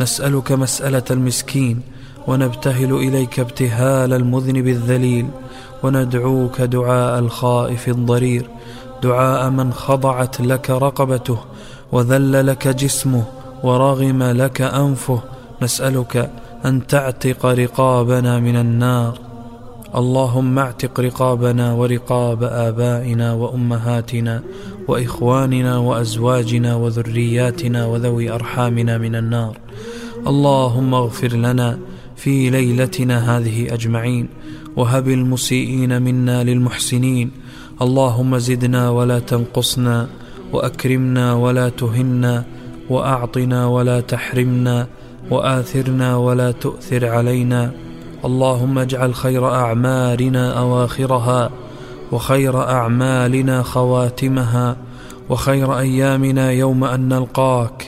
نسألك مسألة المسكين ونبتهل إليك ابتهال المذنب الذليل وندعوك دعاء الخائف الضرير. دعاء من خضعت لك رقبته وذل لك جسمه ورغم لك أنفه. نسألك أن تعتق رقابنا من النار. اللهم اعتق رقابنا ورقاب آبائنا وأمهاتنا وإخواننا وأزواجنا وذرياتنا وذوي أرحامنا من النار. اللهم اغفر لنا في ليلتنا هذه أجمعين وهب المسيئين منا للمحسنين. اللهم زدنا ولا تنقصنا وأكرمنا ولا تهنا وأعطنا ولا تحرمنا وآثرنا ولا تؤثر علينا. اللهم اجعل خير أعمالنا أواخرها وخير أعمالنا خواتمها وخير أيامنا يوم أن نلقاك.